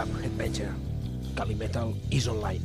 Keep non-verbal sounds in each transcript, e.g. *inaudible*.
cap Headbanger. Cali Metal is online.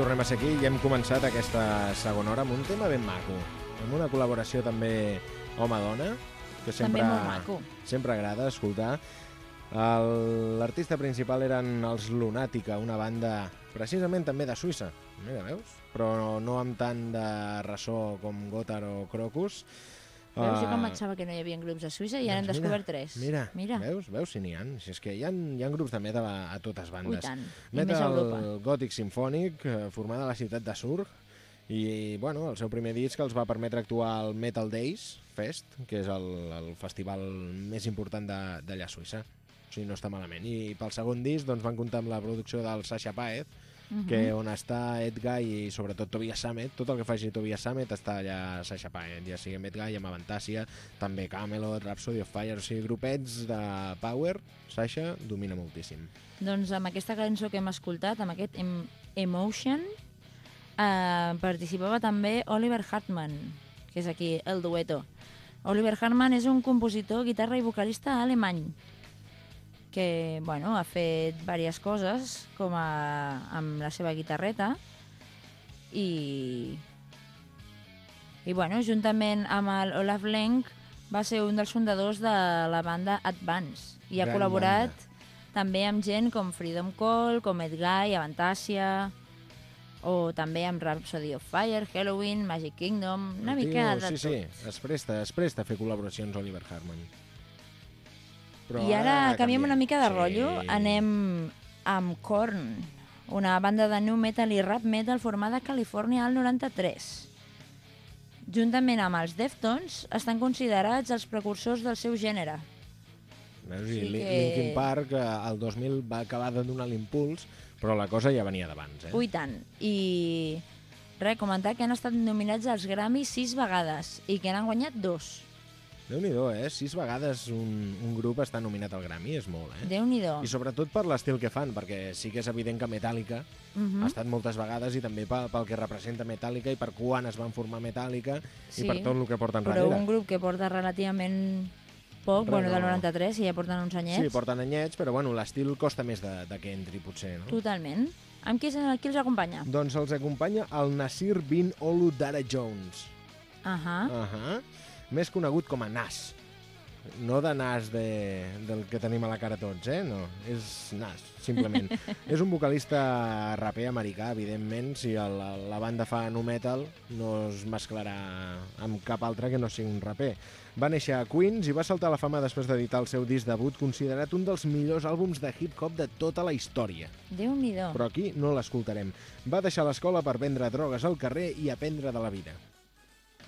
Tornem a ser aquí i hem començat aquesta segona hora amb un tema ben maco, amb una col·laboració també home-dona, que sempre, sempre agrada escoltar. L'artista principal eren els Lunatica, una banda precisament també de Suïssa, mira, veus? Però no amb tant de ressò com Gotar o Crocus. Veus, jo Ah, com pensava que no hi havia grups a Suïssa i ara doncs descobert tres. Mira, mira. Veus, veus si n'hi ha. Si és que hi ha, hi ha grups de metal a, a totes Ui, bandes. tant. I més a Europa. Metal gòtic sinfònic, eh, formada a la ciutat de Surg, i bueno, el seu primer disc els va permetre actuar al Metal Days Fest, que és el, el festival més important de- d'allà a Suïssa. O sigui, no està malament. I pel segon disc doncs, van comptar amb la producció del Sasha Paez, Que on està Ed Guy i sobretot Tobias Sammet, tot el que faci Tobias Sammet està allà a Sasha Paez, ja sigui amb Ed Guy, amb Avantàcia, també Camelot, Rhapsody of Fire, o sigui, grupets de Power, Sasha domina moltíssim. Doncs amb aquesta cançó que hem escoltat, amb aquest em Emotion, eh, participava també Oliver Hartman, que és aquí el dueto. Oliver Hartman és un compositor, guitarra i vocalista alemany que bueno, ha fet diverses coses com a, amb la seva guitarreta i i bueno, juntament amb el Olaf Lenk va ser un dels fundadors de la banda Advance i ha Gran col·laborat banda. també amb gent com Freedom Call, com Ed Guy, Avantàcia o també amb Rhapsody of Fire, Halloween, Magic Kingdom, una El mica tio, de sí, tot. Sí, es presta, es presta a fer col·laboracions Oliver Hartman. I ara canviem una mica de Sí. rotllo, anem amb Korn, una banda de new metal i rap metal formada a Califòrnia al 93. Juntament amb els Deftones, estan considerats els precursors del seu gènere. Veus? Sí I que- Linkin Park eh, el 2000 va acabar de donar l'impuls, però la cosa ja venia d'abans, eh? Ui, tant. I res, comentar que han estat nominats als Grammy sis vegades i que n'han guanyat dos. Déu-n'hi-do, eh? Sis vegades un, un grup està nominat al Grammy, és molt, eh? Déu-n'hi-do. I sobretot per l'estil que fan, perquè sí que és evident que Metallica Mhm. ha estat moltes vegades i també pel, pel que representa Metallica i per quan es van formar Metallica Sí, i per tot el que porten Però darrere. un grup que porta relativament poc, Res, bueno, del no. 93, i ja porten uns anyets. Sí, porten anyets, però bueno, l'estil costa més de, de que entri, potser, no? Totalment. Amb qui, és- qui els acompanya? Doncs els acompanya el Nasir bin Olu Dara Jones. Ahà. Uh -huh. Més conegut com a Nas. No de Nas de, del que tenim a la cara tots, eh? No, és Nas, simplement. *laughs* és un vocalista raper americà, evidentment. Si el, la banda fa nu metal, no es mesclarà amb cap altre que no sigui un raper. Va néixer a Queens i va saltar a la fama després d'editar el seu disc debut, considerat un dels millors àlbums de hip-hop de tota la història. Déu-n'hi-do. Però aquí no l'escoltarem. Va deixar l'escola per vendre drogues al carrer i aprendre de la vida.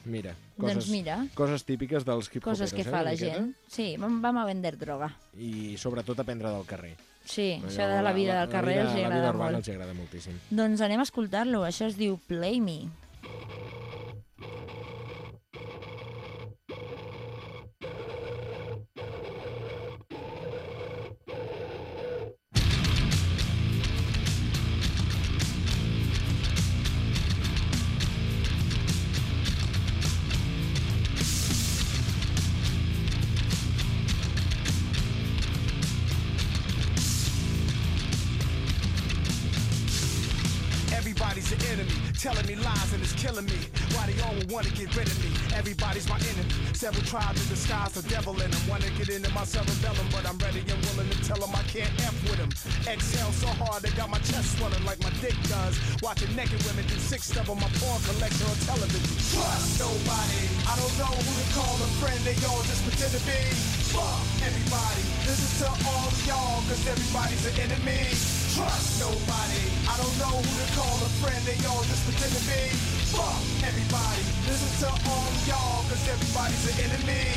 Mira, coses, Doncs mira. coses típiques dels hip Coses que fa la gent. Sí, vam, vam a vender droga. I sobretot aprendre del carrer. Sí, Allò, això de la vida del carrer vida, els La vida agrada urbana molt. els agrada moltíssim. Doncs anem a escoltar-lo. Això es diu Play Me. Everybody's telling me lies and it's killing me. Why they all want to get rid of me? Everybody's my enemy. Several tribes in disguise, the devil in them. Want to get into my cerebellum, but I'm ready and willing to tell them I can't F with them. Exhale so hard, they got my chest swelling like my dick does. Watching naked women do six of on my porn collection on television. Trust nobody. I don't know who to call a friend, they all just pretend to be. Fuck everybody. Is to all of y'all, cause everybody's an enemy. Trust nobody. I don't know who to call a friend, they all just pretend to be. Fuck everybody. listen is to all y'all, cause everybody's an enemy.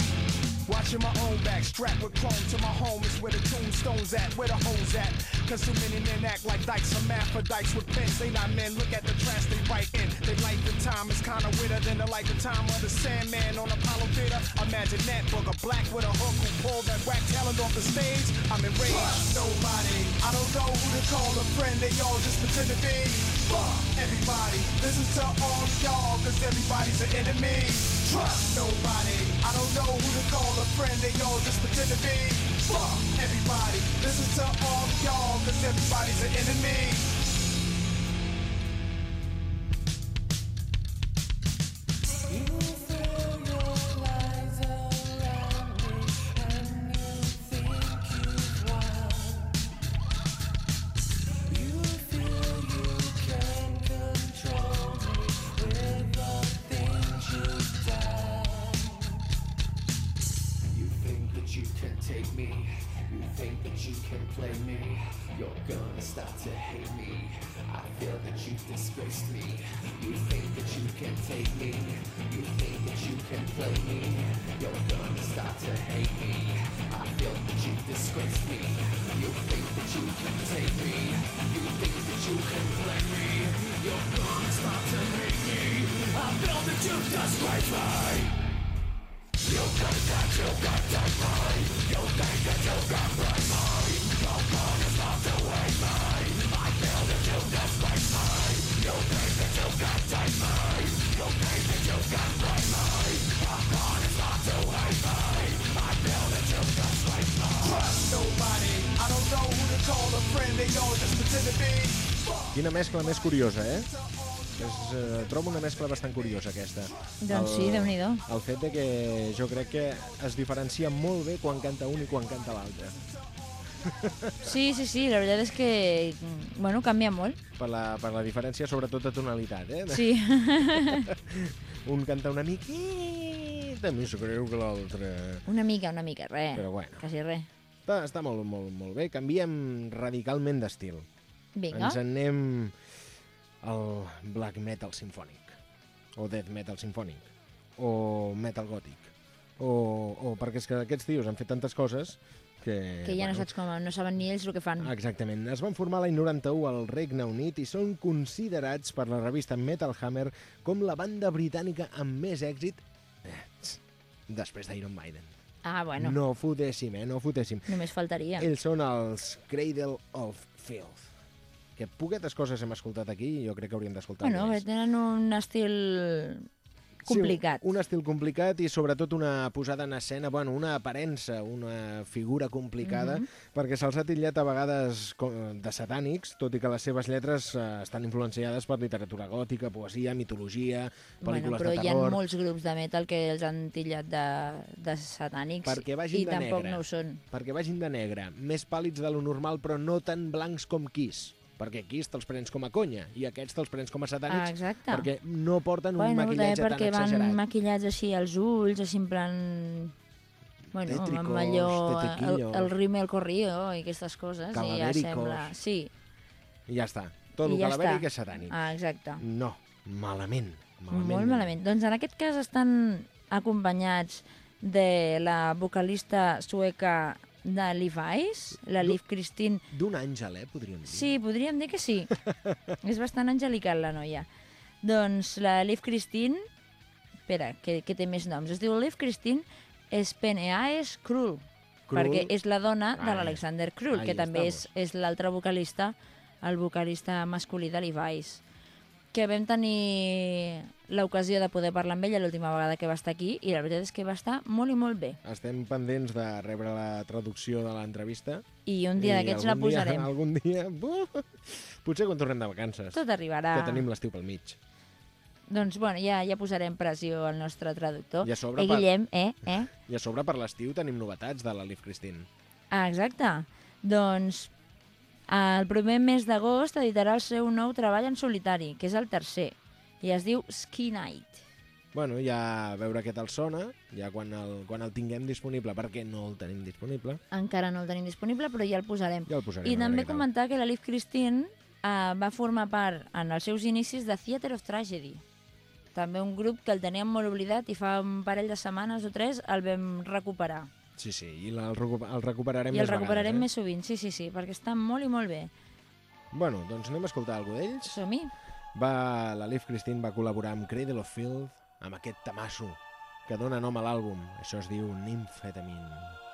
Watching my own back, strapped with chrome to my home is where the tombstone's at, where the hoes at. Cause too many men act like dykes, hermaphrodites with pens. They not men, look at the trash they write in. They life and time is kinda weirder than the life and time of the Sandman on Apollo Theater. Imagine that booger black with a hook who pulled that whack talent off the stage. I'm enraged. nobody. I don't know who to call a friend, they all just pretend to be. Fuck everybody. Listen to all y'all, cause everybody's an enemy. Trust nobody. I don't know who to call a friend, they all just pretend to be. Fuck everybody. Listen to all y'all, cause everybody's an enemy. Hate me. I feel that you've disgraced me. You think that you can take me. You think that you can play me. You're gonna start to hate me. I feel that you've disgraced me. You think that you can take me. You think that you can play me. You're gonna start to hate me. I feel that you've disgraced me. Mescla més curiosa, eh? És, eh, trobo una mescla bastant curiosa, aquesta. Doncs sí, Déu-n'hi-do. El fet de que jo crec que es diferencia molt bé quan canta un i quan canta l'altre. Sí, sí, sí, la veritat és que, bueno, canvia molt. Per la, per la diferència, sobretot de tonalitat, eh? Sí, *laughs* Un canta una miqueta més greu que l'altre. una mica, una mica, res. Però bueno. Quasi res. Està, està molt, molt, molt bé. Canviem radicalment d'estil. Vinga. Ens en anem al black metal sinfònic, o death metal sinfònic, o metal gòtic, o, o perquè és que aquests tios han fet tantes coses que... Que ja no saps com, no saben ni ells el que fan. Exactament. Es van formar l'any 91 al Regne Unit i són considerats per la revista Metal Hammer com la banda britànica amb més èxit eh, després d'Iron Maiden. Ah, bueno, No fotéssim, eh? No fotéssim. només faltaria. Ells són els Cradle of Filth. Que poquetes coses hem escoltat aquí i jo crec que hauríem d'escoltar Bueno, més. tenen un estil complicat. Sí, un estil complicat i sobretot una posada en escena, bueno, una aparença, una figura complicada, Mhm. perquè se'ls ha titllat a vegades de satànics, tot i que les seves lletres eh, estan influenciades per literatura gòtica, poesia, mitologia, Bueno, pel·lícules però de hi ha terror... molts grups de metal que els han tillat de, de satànics Perquè vagin i de tampoc negre. no ho són. perquè vagin de negre, més pàl·lids de lo normal, però no tan blancs com Kiss. Perquè Kiss te'ls prens com a conya i aquests te'ls prens com a satànics Ah, exacte. perquè no porten un Bueno, també maquillatge tan perquè van exagerat. maquillats així als ulls, així en plan... Bueno, Tétricos, amb allò, el, el rímel corrido i aquestes coses, i ja sembla... Sí, I ja està. Tot I el ja calavèric està. és satànic. ah, exacte. No, malament. malament. Molt malament. Doncs en aquest cas estan acompanyats de la vocalista sueca de Levi's, la Liv Christine. D'un àngel, eh, podríem dir. Sí, podríem dir que sí. *laughs* És bastant angelical, la noia. Doncs la Liv Christine... Espera, que, que té més noms. Es diu Liv Christine Speneaes Krull, Krull. perquè és la dona de Ai. l'Alexander Krull, Ahí que també és, estamos. és l'altre vocalista, el vocalista masculí de Levi's que vam tenir l'ocasió de poder parlar amb ella l'última vegada que va estar aquí i la veritat és que va estar molt i molt bé. Estem pendents de rebre la traducció de l'entrevista. I un dia d'aquests la algun dia- posarem. Algun dia... Buf, potser quan tornem de vacances. Tot arribarà. Que tenim l'estiu pel mig. Doncs bueno, ja, ja posarem pressió al nostre traductor. I a sobre eh, per- Guillem, eh? eh? I a sobre per l'estiu tenim novetats de la Liv Christine. Ah, exacte. Doncs el primer mes d'agost editarà el seu nou treball en solitari, que és el tercer, i es diu Ski Night. Bueno, ja a veure què tal sona, ja quan el, quan el tinguem disponible, perquè no el tenim disponible, Encara no el tenim disponible, però ja el posarem. ja el posarem. I també comentar que la Liv Christine eh, va formar part en els seus inicis de Theatre of Tragedy. També un grup que el teníem molt oblidat i fa un parell de setmanes o tres el vam recuperar. Sí, sí, i la- el, el recuperarem I el més recuperarem vegades, més sovint, sí, sí, sí, perquè està molt i molt bé. eh? Bueno, doncs anem a escoltar alguna d'ells. Som-hi? Va, la Liv Christine va col·laborar amb Cradle of Filth amb aquest tamasso que dona nom a l'àlbum. Això es diu Nymphetamine.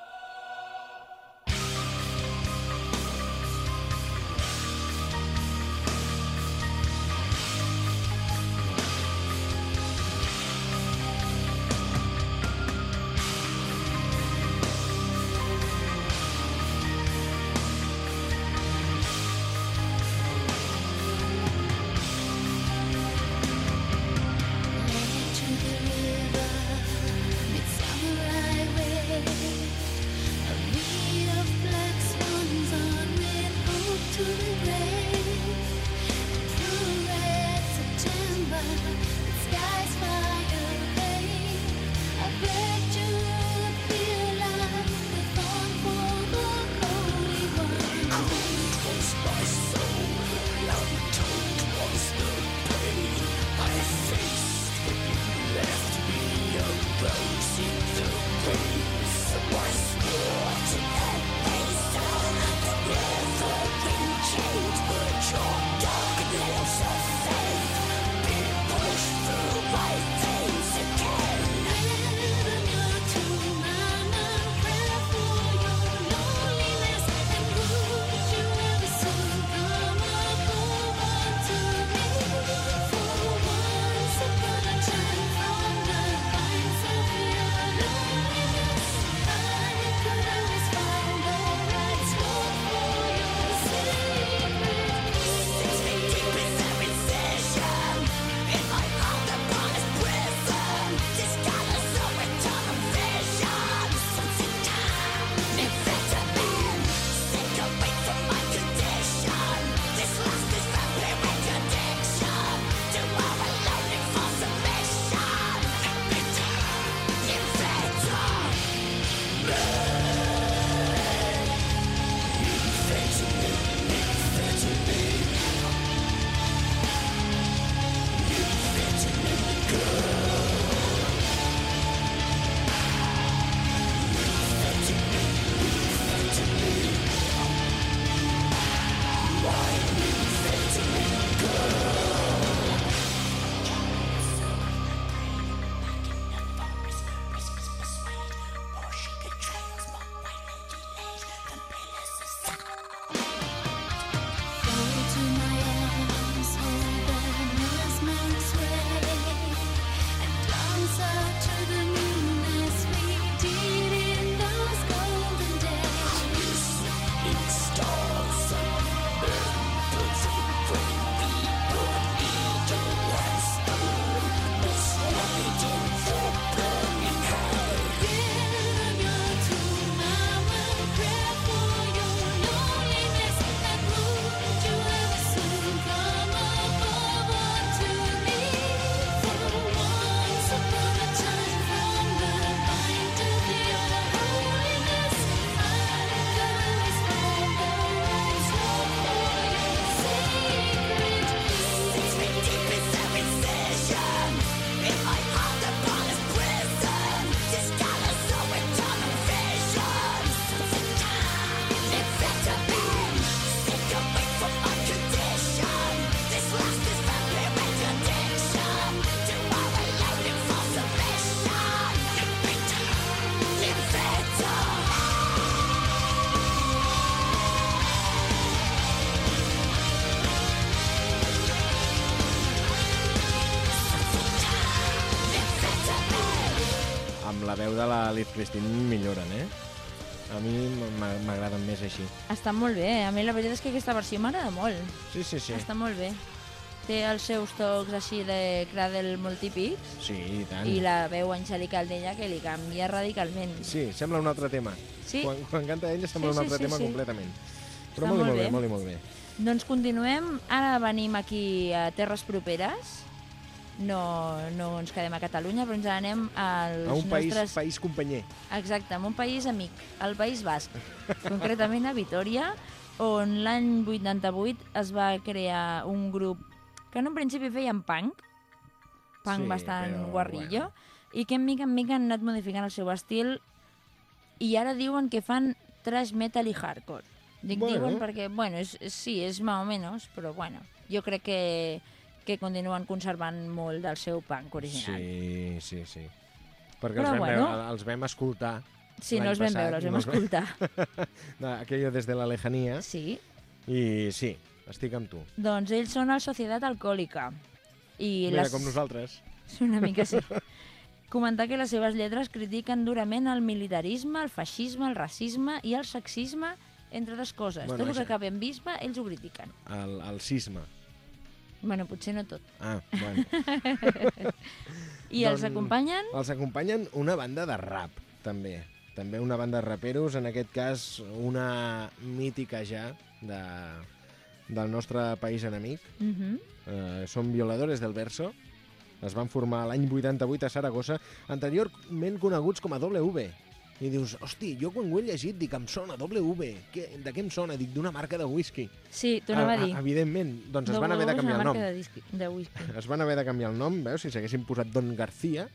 Liz Christine milloren, eh? A mi m'a- m'agraden més així. Està molt bé. A mi la veritat és que aquesta versió m'agrada molt. Sí, sí, sí. Està molt bé. Té els seus tocs així de Cradle molt típics Sí, i tant. i la veu angelical d'ella que li canvia radicalment. Sí, sembla un altre tema. Sí? Quan, quan canta ella sembla Sí, un sí, altre sí, tema sí. completament. Però Està molt, molt molt bé, bé. molt i molt bé. Doncs continuem. Ara venim aquí a terres properes. No, no ens quedem a Catalunya, però ens anem als A un país, nostres... país companyer. Exacte, un país amic, el País Basc, concretament a Vitoria, on l'any 88 es va crear un grup que en un principi feien punk, punk Sí, bastant però, guarrillo, bueno. i que en mica en mica han anat modificant el seu estil i ara diuen que fan thrash metal i hardcore. Dic Bueno. diuen perquè, bueno, és, sí, és més o menys, però bueno, jo crec que, que continuen conservant molt del seu punk original. Sí, sí, sí. Perquè Però els, vam bueno. veure, els vam escoltar. Sí, no els vam passat, veure, els vam no escoltar. *laughs* de- Aquello des de la lejanía. Sí, I sí, estic amb tu. Doncs ells són el Societat Alcohòlica. I Mira, les... com nosaltres. Una mica sí. *laughs* Comentar que les seves lletres critiquen durament el militarisme, el feixisme, el racisme i el sexisme, entre altres coses. Bueno, Tot el que en bisbe, ells ho critiquen. El, el sisme. Bueno, potser no tot. Ah, bueno. *laughs* I els Doncs- acompanyen? Els acompanyen una banda de rap, també. També una banda de raperos, en aquest cas una mítica ja de, del nostre país enemic. Uh -huh. Eh, són Violadores del Verso. Es van formar l'any 88 a Saragossa, anteriorment coneguts com a W. I dius, hosti, jo quan ho he llegit dic, em sona W. Què, de què em sona? Dic, d'una marca de whisky. Sí, t'ho anava a dir. Evidentment, doncs es van haver de W canviar el nom. de, disqui, de whisky. Es van haver de canviar el nom, veus? Si s'haguessin posat Don García,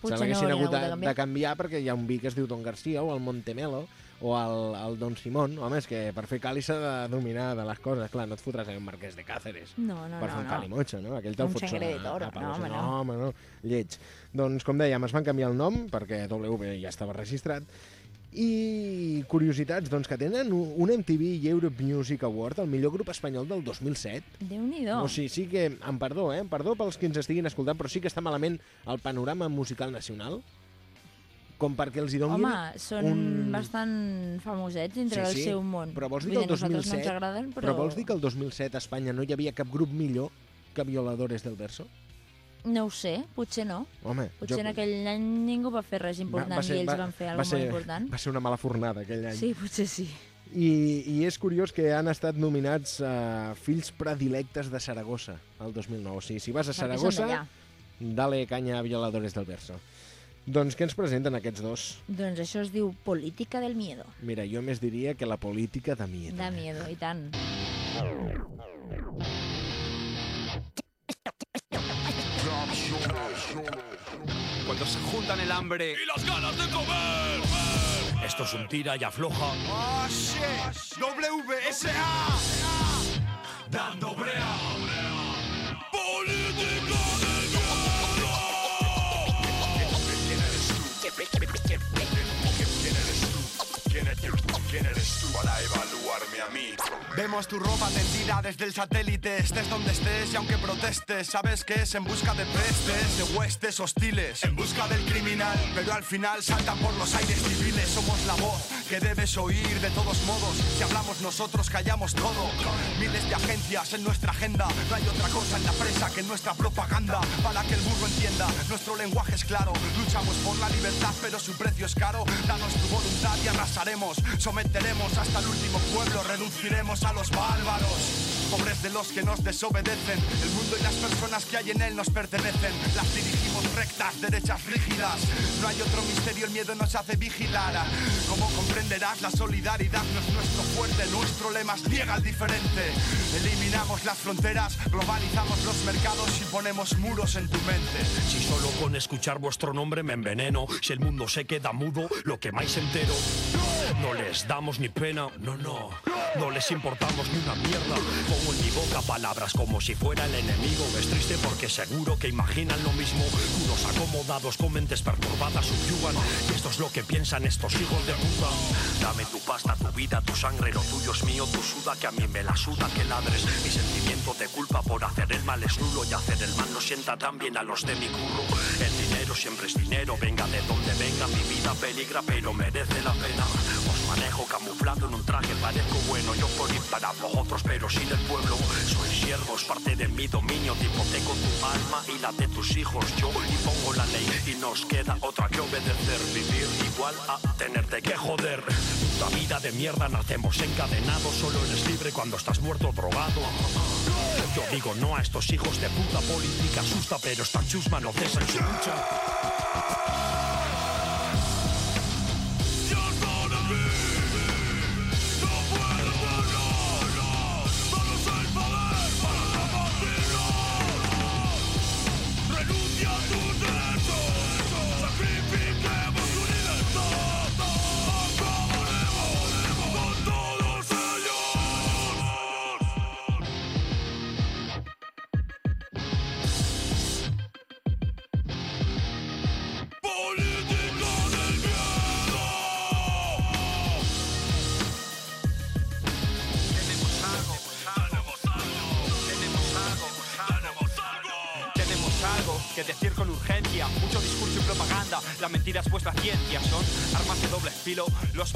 Potser se no l'haguessin haurien hagut de, de canviar. de canviar perquè hi ha un vi que es diu Don Garcia o el Montemelo o el, el Don Simón. Home, és que per fer cali s'ha de dominar de les coses. Clar, no et fotràs en un marquès de Càceres No, no, per no. fer un no. calimotxo, no? Aquell te'l Un fots a- toro. a palos. No, home, no. no, home, no. Lleig. Doncs, com dèiem, es van canviar el nom perquè W ja estava registrat i curiositats, doncs, que tenen un MTV Europe Music Award, el millor grup espanyol del 2007. Déu-n'hi-do. O sigui, sí que, amb perdó, eh? Perdó pels que ens estiguin escoltant, però sí que està malament el panorama musical nacional com perquè els hi donin Home, són un... bastant famosets dintre del seu món. Però vols dir que el nosaltres 2007... no agraden, però... però vols dir que el 2007 a Espanya no hi havia cap grup millor que Violadores del Verso? No ho sé, potser no. Home, Potser en aquell any ningú va fer res important i ells van fer va alguna cosa ser, important. Va ser una mala fornada aquell any. Sí, potser sí. I, I és curiós que han estat nominats a Fills Predilectes de Saragossa el 2009. O sigui, si vas a Saragossa, dale canya a Violadores del Verso. Doncs què ens presenten aquests dos? Doncs això es diu política del miedo. Mira, jo més diria que la política de miedo. De miedo, i tant. Cuando se juntan el hambre y las ganas de comer. Esto es un tira y afloja. Oh shit! WSA! Dando brea. ¿Quién eres tú para evaluarme a mí? Vemos tu ropa tendida desde el satélite, estés donde estés y aunque protestes, sabes que es en busca de pestes, de huestes hostiles, en busca del criminal, pero al final saltan por los aires civiles, somos la voz que debes oír de todos modos, si hablamos nosotros callamos todo, miles de agencias en nuestra agenda, no hay otra cosa en la presa que nuestra propaganda, para que el burro entienda, nuestro lenguaje es claro, luchamos por la libertad pero su precio es caro, danos tu voluntad y arrasaremos, someteremos hasta el último pueblo, reduciremos a los bárbaros. Pobres de los que nos desobedecen, el mundo y las personas que hay en él nos pertenecen. Las dirigimos rectas, derechas rígidas. No hay otro misterio, el miedo nos hace vigilar. Como comprenderás, la solidaridad no es nuestro fuerte, nuestro lema es niega al diferente. Eliminamos las fronteras, globalizamos los mercados y ponemos muros en tu mente. Si solo con escuchar vuestro nombre me enveneno, si el mundo se queda mudo, lo que más entero. Les damos ni pena, no, no. No les importamos ni una mierda. Pongo en mi boca palabras como si fuera el enemigo. Es triste porque seguro que imaginan lo mismo. Unos acomodados con mentes perturbadas subyugan. Y esto es lo que piensan estos hijos de puta. Dame tu pasta, tu vida, tu sangre, lo tuyo es mío, tu suda, que a mí me la suda que ladres. Mi sentimiento de culpa por hacer el mal es nulo y hacer el mal no sienta tan bien a los de mi curro. El dinero siempre es dinero. Venga de donde venga, mi vida peligra, pero merece la pena. Os manejo camuflado en un traje, parezco bueno. Yo por ir para vosotros, pero sin el pueblo. Soy siervos, parte de mi dominio. Te hipoteco tu alma y la de tus hijos. Yo impongo la ley y nos queda otra que obedecer. Vivir igual a tenerte que joder. La vida de mierda nacemos encadenados. Solo eres libre cuando estás muerto drogado. Yo digo no a estos hijos de puta política asusta, pero esta chusma no cesa en su lucha. Gol!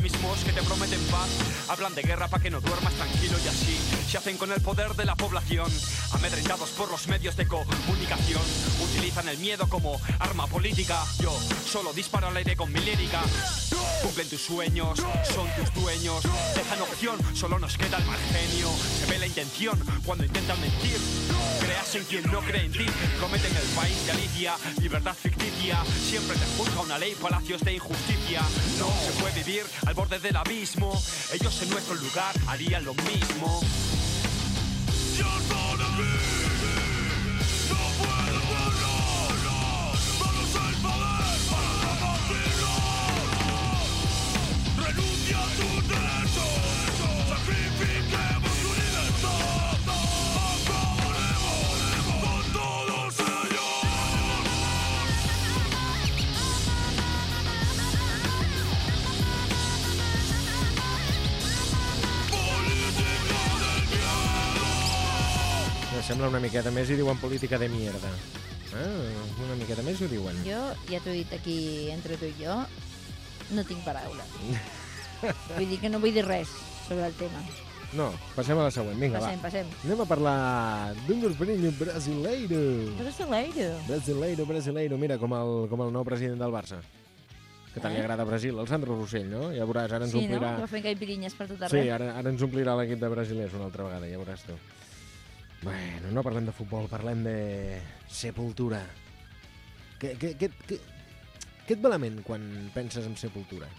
Mismos que te prometen paz, hablan de guerra para que no duermas tranquilo y así se hacen con el poder de la población, amedrentados por los medios de comunicación, utilizan el miedo como arma política, yo solo disparo al aire con mi lírica, cumplen tus sueños, son tus dueños, dejan opción, solo nos queda el mal genio, se ve la intención cuando intentan mentir, creas en quien no cree en ti, prometen el país de Alicia, libertad ficticia, siempre te juzga una ley, palacios de injusticia, no se puede vivir al borde del abismo, ellos en nuestro lugar harían lo mismo. Me sembla una miqueta més i diuen política de mierda. Ah, una miqueta més ho diuen. Jo, ja t'ho he dit aquí entre tu i jo, no tinc paraula. *laughs* vull dir que no vull dir res sobre el tema. No, passem a la següent. Vinga, Passem, va. passem. Anem a parlar d'un golfrenyo brasileiro. Brasileiro. Brasileiro, brasileiro. Mira, com el, com el nou president del Barça. Que tant li Eh? agrada Brasil, el Sandro Rossell, no? Ja veuràs, ara ens Sí, no? omplirà... Que va fent per tot Sí, arreu. ara, ara ens omplirà l'equip de brasilers una altra vegada, ja veuràs tu. Bueno, no parlem de futbol, parlem de Sepultura. Què, què, què, què, què et ve a la ment quan penses en Sepultura?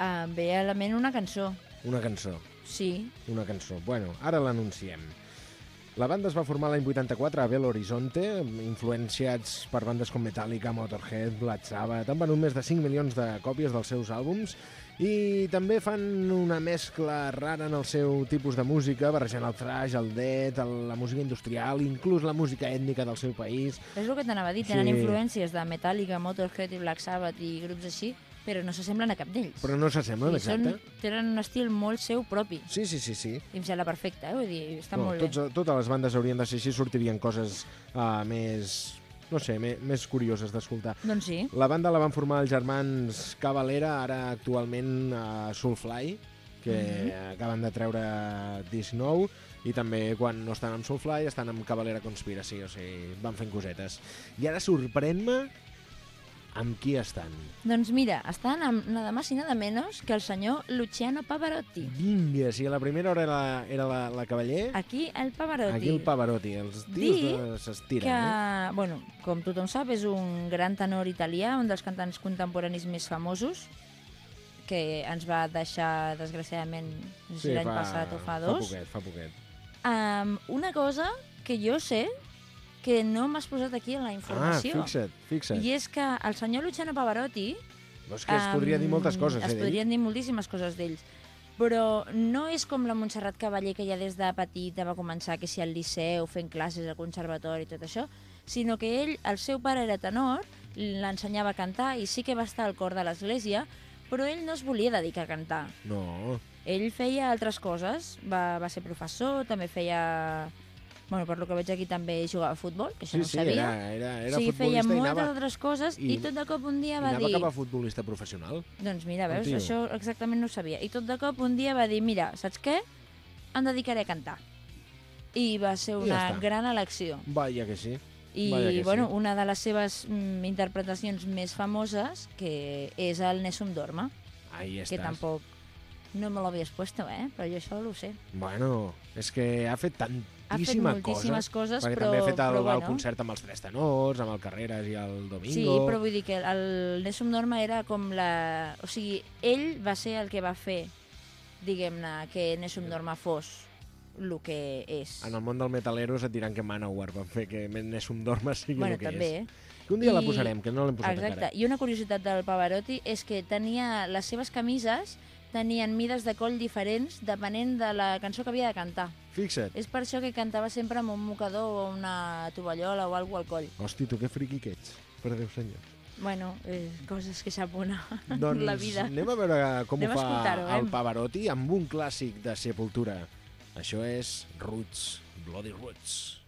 Em ve a la ment una cançó. Una cançó, Sí, una cançó. Bueno, ara l'anunciem. La banda es va formar l'any 84 a Belo Horizonte, influenciats per bandes com Metallica, Motorhead, Black Sabbath. Han venut més de 5 milions de còpies dels seus àlbums i també fan una mescla rara en el seu tipus de música, barrejant el thrash, el death, el, la música industrial, inclús la música ètnica del seu país. és el que t'anava a dir. Tenen Sí. influències de Metallica, Motorhead i Black Sabbath i grups així, però no s'assemblen a cap d'ells. Però no s'assemblen, són, exacte. tenen un estil molt seu propi. Sí, sí, sí, sí. I em sembla perfecte, eh? Vull dir, està No, molt tots, bé. totes les bandes haurien de ser així, sortirien coses uh, més, no sé, més, més curioses d'escoltar. Doncs sí. La banda la van formar els germans Cavalera, ara actualment a Soulfly, que Mhm. acaben de treure disc nou, i també quan no estan amb Soulfly estan amb Cavalera Conspiracy, o sigui, van fent cosetes. I ara sorprèn-me amb qui estan. Doncs mira, estan amb nada más i nada menos que el senyor Luciano Pavarotti. Vinga, si a la primera hora era, era la, la Cavaller, Aquí el Pavarotti. aquí el Pavarotti. Els tios s'estiren, que, eh? bueno, com tothom sap, és un gran tenor italià, un dels cantants contemporanis més famosos, que ens va deixar, desgraciadament, no sé si l'any passat o fa dos. Fa poquet, fa poquet. Um, una cosa que jo sé que no m'has posat aquí en la Ah, informació. fixa't, fixa't. I és que el senyor Luciano Pavarotti... Però és que es podria dir moltes coses, Es eh, d'ell. podrien dir moltíssimes coses d'ells. Però no és com la Montserrat Cavaller, que ja des de petita va començar que si al liceu, fent classes al conservatori i tot això, sinó que ell, el seu pare era tenor, l'ensenyava a cantar i sí que va estar al cor de l'església, però ell no es volia dedicar a cantar. No, Ell feia altres coses, va, va ser professor, també feia Bueno, per lo que veig aquí també jugava a futbol, que això Sí, no sí, sabia. era, era, era sí, feia futbolista i moltes anava, altres coses i, i- tot de cop un dia i va dir... cap a futbolista professional. Doncs mira, veus, això exactament no ho sabia. I tot de cop un dia va dir, mira, saps què? Em dedicaré a cantar. I va ser I ja una està. gran elecció. Vaja que sí. I, que bueno, sí. una de les seves mm, interpretacions més famoses, que és el Nessun Dorma, Ahí que estàs. tampoc no me l'havies puesto, eh? Però jo això ho sé. Bueno, és que ha fet Ha fet moltíssimes cosa. coses, perquè però... també ha fet el, però el bueno. concert amb els Tres Tenors, amb el Carreras i el Domingo. Sí, però vull dir que el Nessun Dorma era com la... O sigui, ell va ser el que va fer, diguem-ne, que Nessun Dorma fos el que és. En el món del metaleros et diran que Manowar van fer que Nessum Dorma sigui bueno, el que també, és. eh? Que un dia la I- posarem, que no l'hem posat Exacte. encara. I una curiositat del Pavarotti és que tenia les seves camises tenien mides de coll diferents depenent de la cançó que havia de cantar. Fixa't. És per això que cantava sempre amb un mocador o una tovallola o alguna al coll. Hosti, tu que friqui que ets, per Déu senyor. Bueno, eh, coses que sap una *laughs* Doncs la vida. anem a veure com Anem ho fa escoltar-ho, eh? el Pavarotti amb un clàssic de Sepultura. Això és Roots, Bloody Roots.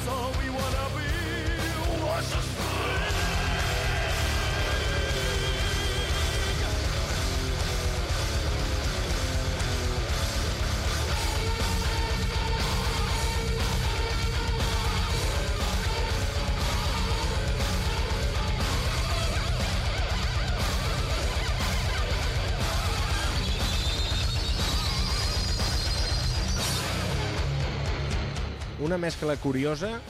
it's Una mescla curiosa,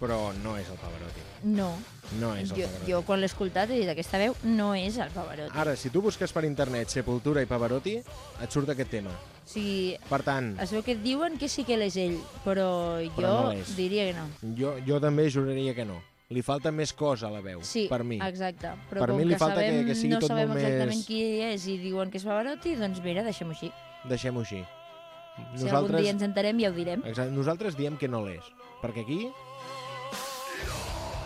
però no és el Pavarotti. No. No és el Jo, Pavarotti. jo quan l'he escoltat he dit aquesta veu no és el Pavarotti. Ara, si tu busques per internet Sepultura i Pavarotti, et surt aquest tema. O sigui, Per tant, es veu que et diuen que sí que l'és ell, però jo Però no l'és. diria que no. jo, jo també juraria que no. Li falta més cosa a la veu, Sí, per mi. exacte. Però Per com mi li que falta que- sabem, que sigui no tot sabem molt exactament més- qui és i diuen que és Pavarotti, doncs mira, deixem-ho així. Deixem-ho així. Si algun dia ens enterem ja ho direm. Exacte, nosaltres diem que no l'és, perquè aquí...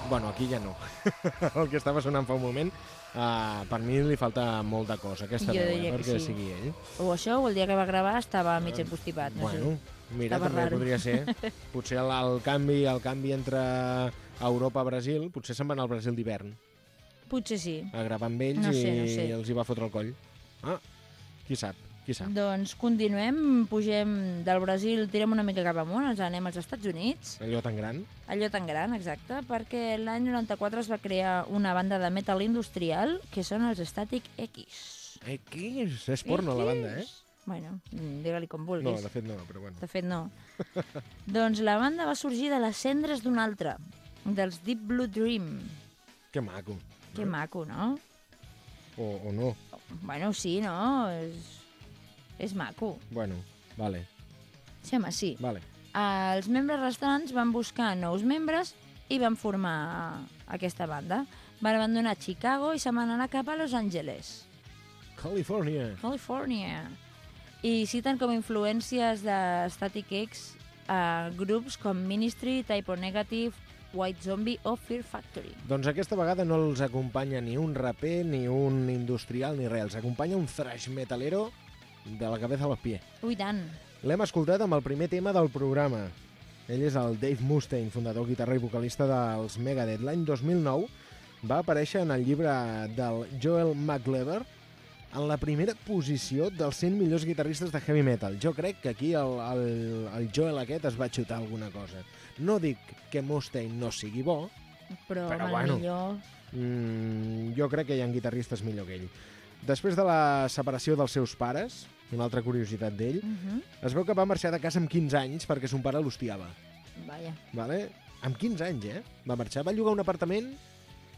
Bueno, aquí ja no. *laughs* el que estava sonant fa un moment, uh, per mi li falta molta cosa, aquesta Jo veu, eh, perquè sí. sigui ell. O això, o el dia que va gravar estava mig encostipat. No bueno, sé. mira, Estava també raro. podria ser. *laughs* Potser el, el, canvi, el canvi entre Europa i Brasil, potser se'n van al Brasil d'hivern Potser sí. a gravar amb ells No sé, i no sé. els hi va fotre el coll. Ah, Qui sap, qui sap. Doncs continuem, pugem del Brasil, tirem una mica cap amunt, ens anem als Estats Units, Allò tan gran. allò tan gran, exacte, perquè l'any 94 es va crear una banda de metal industrial que són els Static X. Eh, qui és? Porno, la banda, eh? Bueno, mm, digue-li com No, vulguis. de fet no, però bueno. De fet, no. *laughs* doncs la banda va sorgir de les cendres d'una altra, dels Deep Blue Dream. Que maco. Que maco, no? O, o no. Bueno, sí, no? És, és maco. Bueno, vale, Sí, home, sí. vale. Els membres restants van buscar nous membres i van formar aquesta banda. Van abandonar Chicago i se'n van anar cap a Los Angeles, California. California. I citen com a influències de Static X a grups com Ministry, Typo Negative, White Zombie o Fear Factory. Doncs aquesta vegada no els acompanya ni un raper, ni un industrial, ni res. Els acompanya un thrash metalero de la cabeza a los pies. Ui, tant. L'hem escoltat amb el primer tema del programa. Ell és el Dave Mustaine, fundador, guitarra i vocalista dels Megadeth. L'any 2009 va aparèixer en el llibre del Joel McLever en la primera posició dels 100 millors guitarristes de heavy metal. Jo crec que aquí el, el, el Joel aquest es va xutar alguna cosa. No dic que Mustaine no sigui bo, Però, Però bueno. millor... Mm, jo crec que hi ha guitarristes millor que ell. Després de la separació dels seus pares, una altra curiositat d'ell, Uh -huh. es veu que va marxar de casa amb 15 anys perquè son pare l'hostiava. Vaja. Vale? Amb 15 anys, eh? Va marxar, va llogar un apartament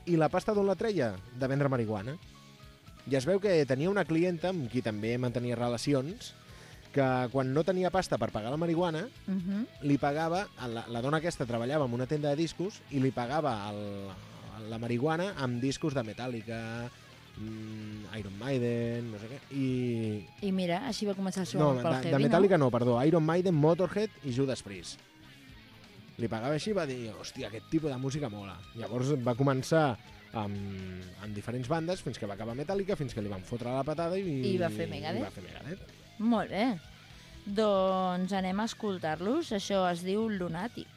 i la pasta d'on la treia? De vendre marihuana. I es veu que tenia una clienta amb qui també mantenia relacions que quan no tenia pasta per pagar la marihuana Uh -huh. li pagava, la, la dona aquesta treballava en una tenda de discos i li pagava el, la marihuana amb discos de Metallica, mm, Iron Maiden, no sé què, i... I mira, així va començar el seu No, amor pel de, heavy, de Metallica no? perdó, Iron Maiden, Motorhead i Judas Priest. Li pagava així i va dir, hòstia, aquest tipus de música mola. Llavors va començar amb, amb diferents bandes fins que va acabar Metallica, fins que li van fotre la patada i... I va fer Megadeth. I va fer Megadeth. no? Molt bé. Doncs anem a escoltar-los. Això es diu Lunatic.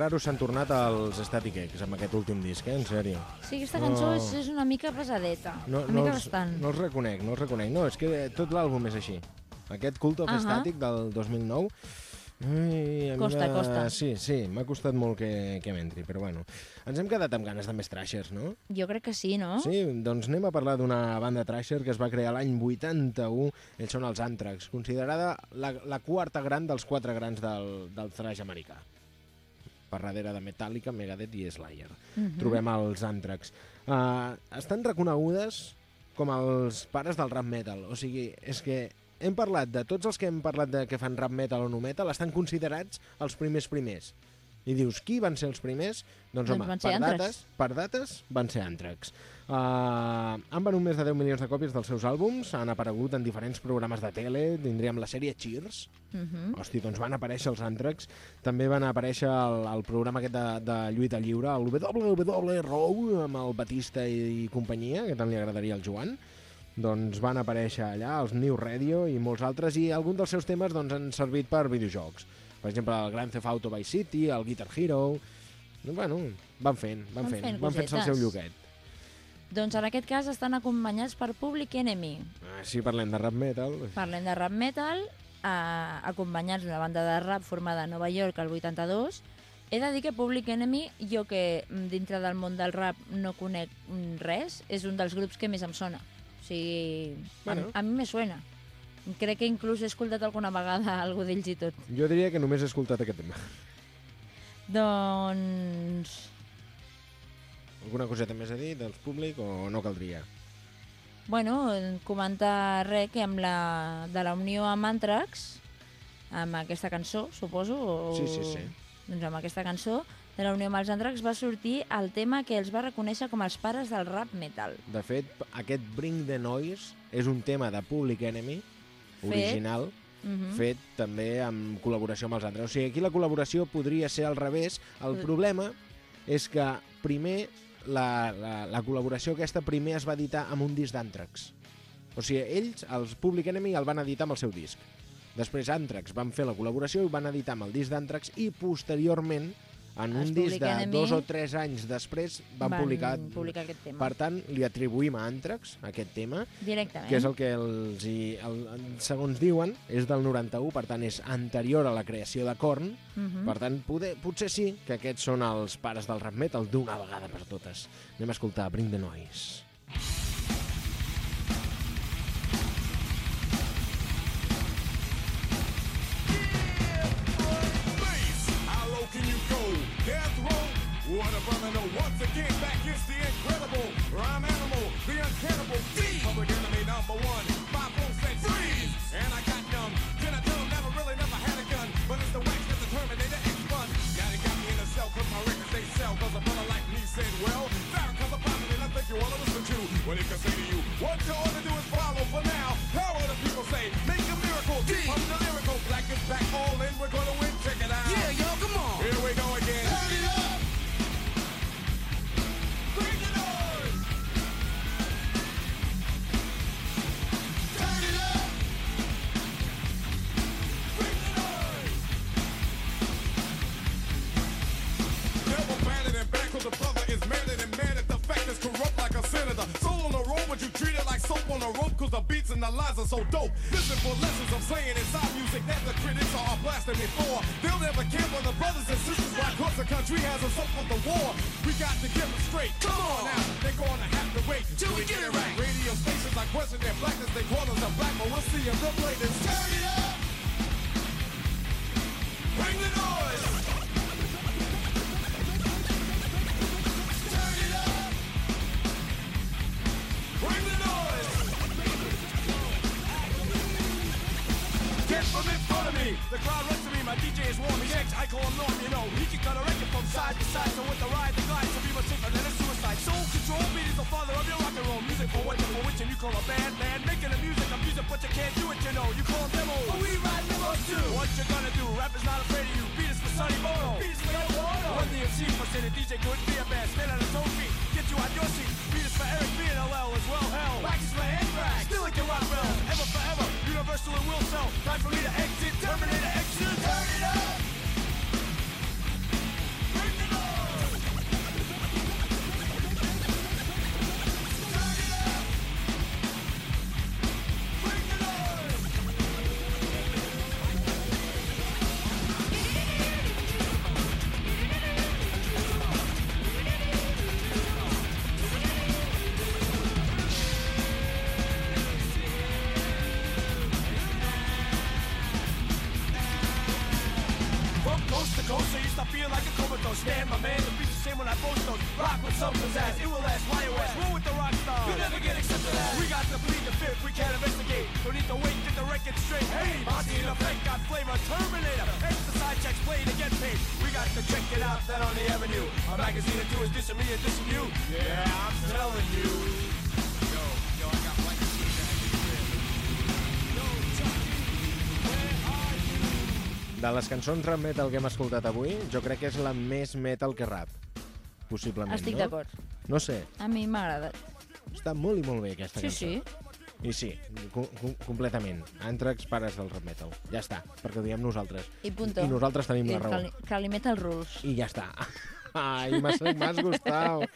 Raros s'han tornat els Static X amb aquest últim disc, eh? En sèrio. Sí, aquesta cançó No. és, és una mica pesadeta. No, una no, mica els, bastant. no els reconec, no els reconec. No, és que tot l'àlbum és així. Aquest Cult of Ahà. Static del 2009... Ui, a mi Costa, costa. Sí, sí, m'ha costat molt que, que m'entri, però bueno. Ens hem quedat amb ganes de més trashers, no? Jo crec que sí, no? Sí, doncs anem a parlar d'una banda trasher que es va crear l'any 81. Ells són els Anthrax, considerada la, la quarta gran dels quatre grans del, del thrash americà. Per darrere de Metallica, Megadeth i Slayer. Mhm. Trobem els Anthrax. Uh, estan reconegudes com els pares del rap metal. O sigui, és que hem parlat de tots els que hem parlat de que fan rap metal o no metal, estan considerats els primers primers. I dius, qui van ser els primers? Doncs, Doncs home, per dates, per dates van ser Anthrax. Uh, han venut més de 10 milions de còpies dels seus àlbums, han aparegut en diferents programes de tele, tindríem la sèrie Cheers, Mhm. Hosti, doncs van aparèixer els Anthrax, també van aparèixer al, al programa aquest de, de lluita lliure, el WWE Raw, amb el Batista i, i companyia, que tant li agradaria al Joan. Doncs van aparèixer allà, els New Radio i molts altres, i alguns dels seus temes doncs, han servit per videojocs. Per exemple, el Grand Theft Auto Vice City, el Guitar Hero... Bueno, van fent, van, Van fent, fent van fent-se el seu lloguet. Doncs en aquest cas estan acompanyats per Public Enemy. Ah, Si parlem de rap metal... Parlem de rap metal, eh, acompanyats d'una banda de rap formada a Nova York el 82. He de dir que Public Enemy, jo que mm, dintre del món del rap no conec mm, res, és un dels grups que més em sona. O sigui, Bueno. a, a mi me suena. Crec que inclús he escoltat alguna vegada algú d'ells i tot. Jo diria que només he escoltat aquest tema. Doncs... Alguna coseta més a dir del públic o no caldria? Bueno, comentar res que amb la, de la unió amb Anthrax, amb aquesta cançó, suposo, o... Sí, sí, sí. Doncs amb aquesta cançó, de la unió amb els Anthrax va sortir el tema que els va reconèixer com els pares del rap metal. De fet, aquest Bring the Noise és un tema de Public Enemy, Fet. original, Mhm. fet també en col·laboració amb els altres. O sigui, aquí la col·laboració podria ser al revés. El problema és que primer la, la, la col·laboració aquesta primer es va editar amb un disc d'Anthrax. O sigui, ells, els Public Enemy, el van editar amb el seu disc. Després Anthrax van fer la col·laboració i van editar amb el disc d'Anthrax i posteriorment, en un disc de dos o tres anys després, van, publicar... publicar aquest tema. Per tant, li atribuïm a Anthrax aquest tema, que és el que els hi, el, segons diuen, és del 91, per tant és anterior a la creació de Korn, Mhm. per tant poder, potser sí que aquests són els pares del rap metal d'una vegada per totes. Anem a escoltar Bring the Noise. What a brother know. Once again, back is the incredible De les cançons rap metal que hem escoltat avui, jo crec que és la més metal que rap. Possiblement, Estic no? d'acord. No sé, A mi m'ha agradat. està molt i molt bé aquesta Sí, cançó. sí. I sí, com, com, completament. Antrax, pares del rap metal. Ja està, perquè ho diem nosaltres. I punto. I nosaltres tenim I la raó. Cali- Calimeta els rules. I ja està. *laughs* Ai, m'has m'has gustat.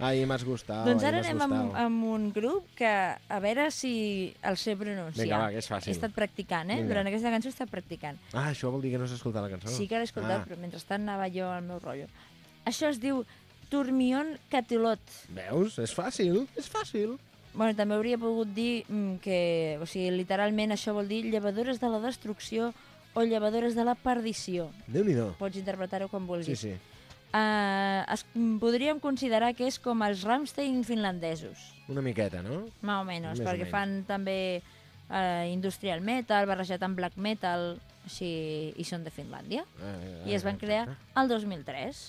Ai, m'has gustat. Doncs ara anem amb, amb un grup que a veure si el sé pronunciar. Vinga, va, que és fàcil. He estat practicant, eh? Vinga. Durant aquesta cançó he estat practicant. Ah, això vol dir que no s'ha escoltat la cançó? Sí que l'he escoltat, Ah, però mentrestant anava jo al meu rotllo. Això es diu Turmion Catilot. veus? És fàcil, és fàcil. Bueno, també hauria pogut dir mm, que, o sigui, literalment això vol dir llevadores de la destrucció o llevadores de la perdició. Déu-n'hi-do. Pots interpretar-ho com Sí, vulguis. sí. Uh, es, podríem considerar que és com els Rammstein finlandesos, Una miqueta, no? més o menys, Més o perquè menys. fan també uh, industrial metal, barrejat amb black metal, així, i són de Finlàndia. Eh, I es van crear el 2003.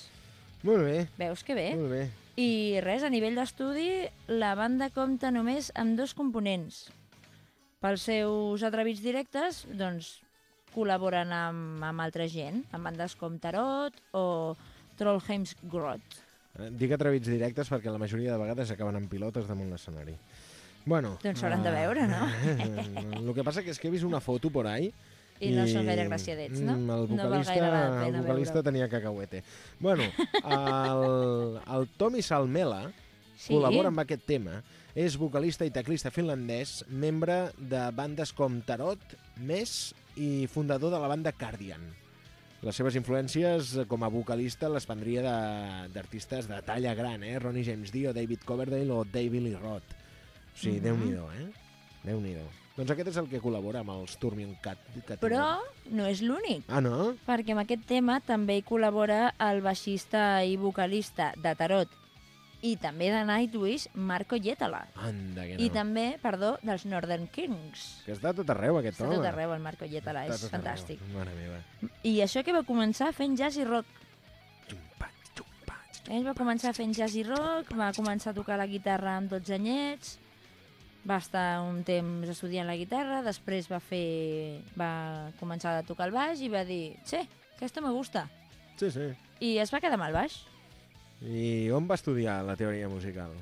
Molt bé, Veus que bé? molt bé. I res, a nivell d'estudi, la banda compta només amb dos components. Pels seus atrevits directes, doncs, col·laboren amb, amb altra gent, amb bandes com Tarot o Trollheims Grot. Eh, Dic atrevits directes perquè la majoria de vegades acaben en pilotes damunt l'escenari. Bueno... Doncs s'hauran de veure, no? El que passa que és que he vist una foto por ahí I no són gaire graciadets, no? Mm, el No val vocalista, la pena el vocalista veure. tenia cacahuete. Bueno, el, el Tommy Salmela Sí? col·labora amb aquest tema. És vocalista i teclista finlandès, membre de bandes com Tarot, Més i fundador de la banda Cardian. Les seves influències eh, com a vocalista les prendria de- d'artistes de, talla gran, eh? Ronnie James Dio, David Coverdale o David Lee Roth. O sigui, Mhm. Déu-n'hi-do, eh? Déu-n'hi-do. Doncs aquest és el que col·labora amb els Turmion Cat. Cat Però no és l'únic, Ah, no? perquè amb aquest tema també hi col·labora el baixista i vocalista de Tarot i també de Nightwish, Marco Yetala. Anda, que no. I també, perdó, dels Northern Kings. Que està tot arreu, aquest Està home. a tot arreu el Marco Yetala, Està és arreu. fantàstic. Mare meva. I això que va començar fent jazz i rock. Ell va començar fent jazz i rock, va començar a tocar la guitarra amb 12 anyets, va estar un temps estudiant la guitarra, després va fer va començar a tocar el baix i va dir, sí, que esto me gusta. Sí, sí. I es va quedar amb el baix. I on va estudiar la teoria musical?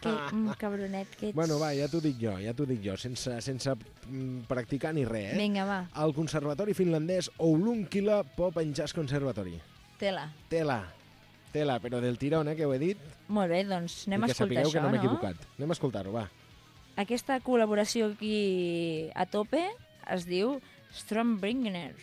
Que mm, cabronet que ets. Bueno, va, ja t'ho dic jo, ja t'ho dic jo, sense, sense mm, practicar ni res, eh? Vinga, va, Al conservatori finlandès Oulunkila Pop and Jazz Conservatory. tela. Tela, tela, però del tirón, eh, que ho he dit. Molt bé, doncs anem I a escoltar això, que no m'he no? equivocat. Anem a escoltar-ho, va. Aquesta col·laboració aquí a tope es diu Stormbringer.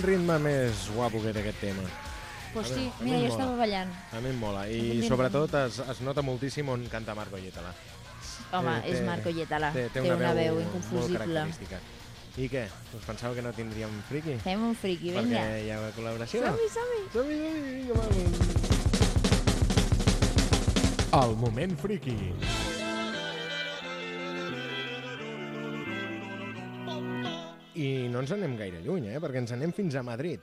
Quin ritme més guapo que té aquest tema. Pues sí, mi- a mi mira, jo mola. estava ballant. A mi em mola. I sobretot es, es nota moltíssim on canta Marco Lletala. Home, Té- és té- Marco Lletala. Té, Té, una, veu, molt inconfusible. característica. I què? Us pensàveu que no tindríem friki? Fem un friqui, vinga. Perquè hi ha una col·laboració? Som-hi, som-hi. Som-hi, som-hi, vinga, vamos. El moment friki. I no ens anem gaire lluny, eh? Perquè ens anem fins a Madrid.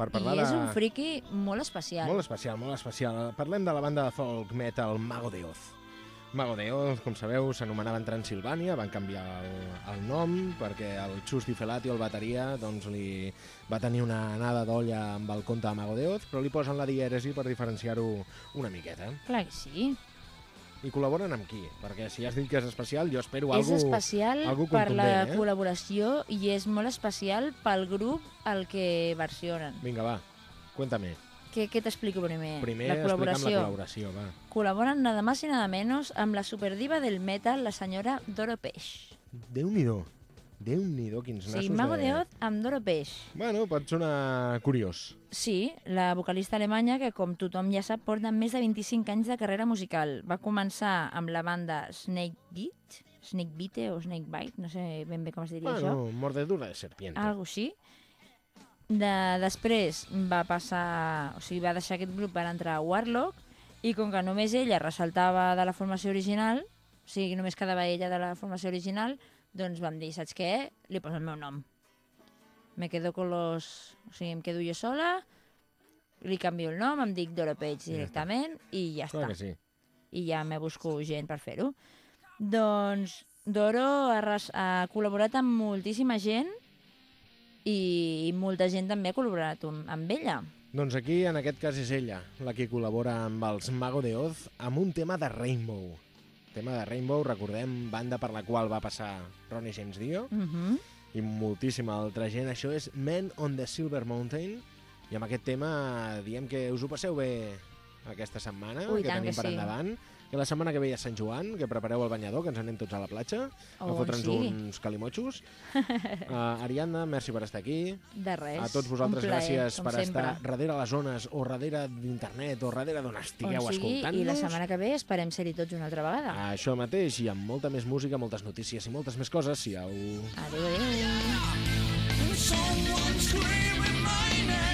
Per parlar I és de... un friqui molt especial. Molt especial, molt especial. Parlem de la banda de folk metal Mago de Oz. Mago de Oz, com sabeu, s'anomenaven Transilvània, van canviar el, el nom perquè el Xusti Felati, el bateria, doncs li va tenir una anada d'olla amb el conte de Mago de Oz, però li posen la dièresi per diferenciar-ho una miqueta. Clar que sí. I col·laboren amb qui? Perquè si has dit que és especial, jo espero és algú... especial algú per la eh? col·laboració i és molt especial pel grup al que versionen. Vinga, va, cuéntame. Què, què t'explico primer? Primer la explica'm la col·laboració. col·laboració, va. Col·laboren nada más i nada menos amb la superdiva del metal, la senyora Doro Peix. Déu-n'hi-do. Déu-n'hi-do, quins Sí, nassos Mago de... de Oz amb Doro Peix. Bueno, pot sonar curiós. Sí, la vocalista alemanya que, com tothom ja sap, porta més de 25 anys de carrera musical. Va començar amb la banda Snake Beat, Snake Bite o Snake Bite, no sé ben bé com es diria això. Bueno, mordedura de serpiente. Algo així. De, després va passar... O sigui, va deixar aquest grup per entrar a Warlock i com que només ella ressaltava de la formació original, o sigui, només quedava ella de la formació original, doncs vam dir, saps què? Li poso el meu nom. Me quedo con los... O sigui, em quedo jo sola, li canvio el nom, em dic Dora Page directament i ja Clar està que sí. i ja me busco gent per fer-ho. Doncs Doro ha, res- ha col·laborat amb moltíssima gent i molta gent també ha col·laborat amb ella. Doncs aquí, en aquest cas, és ella, la que col·labora amb els Mago de Oz amb un tema de Rainbow. Tema de Rainbow, recordem, banda per la qual va passar Ronnie James Dio Uh -huh. i moltíssima altra gent. Això és Men on the Silver Mountain i amb aquest tema diem que us ho passeu bé aquesta setmana Ui, que tenim que per sí. endavant. Que la setmana que ve hi ha Sant Joan, que prepareu el banyador, que ens anem tots a la platja a On fotre'ns sigui. uns calimotxos. Uh, *laughs* Ariadna, merci per estar aquí. De res. A tots vosaltres, plaer, gràcies per sempre. estar darrere les zones o darrere d'internet o darrere d'on estigueu escoltant-nos. I la setmana que ve esperem ser-hi tots una altra vegada. Això mateix, i amb molta més música, moltes notícies i moltes més coses, si heu... Adéu, adéu. Someone screaming my name.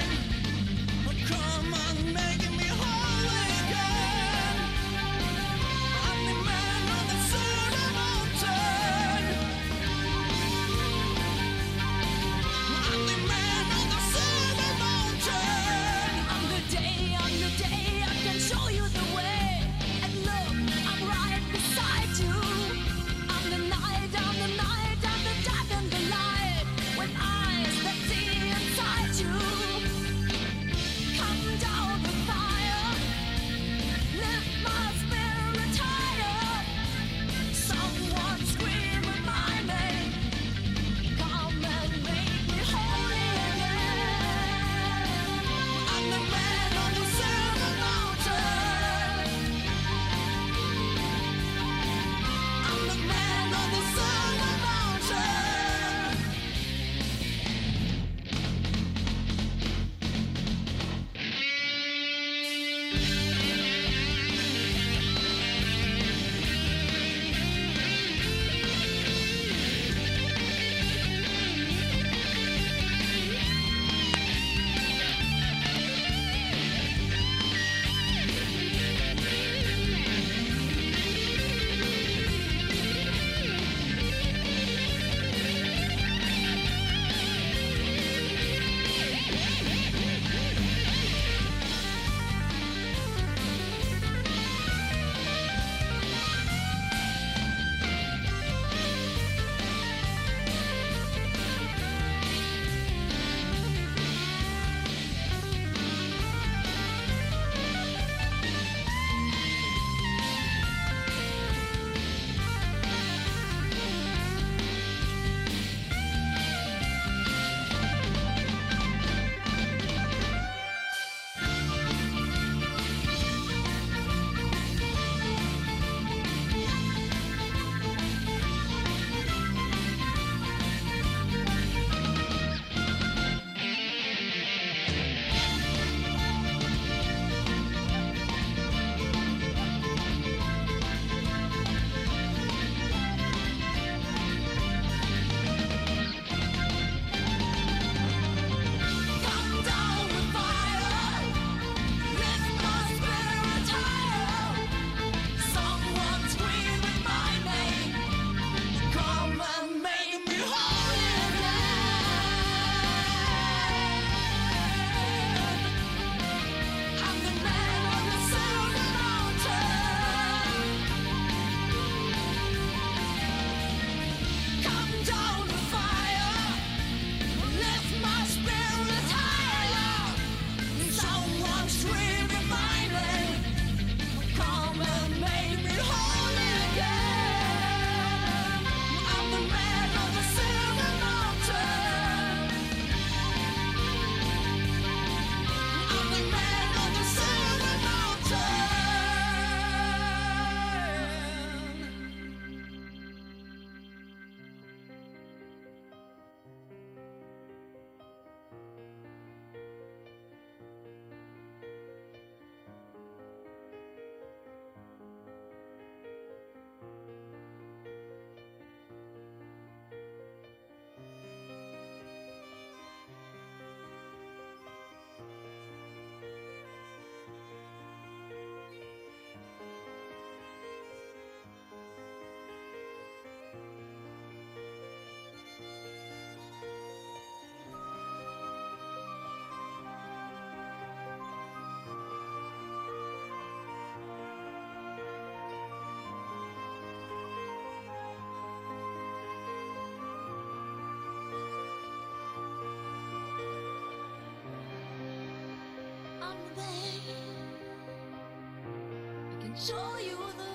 所有的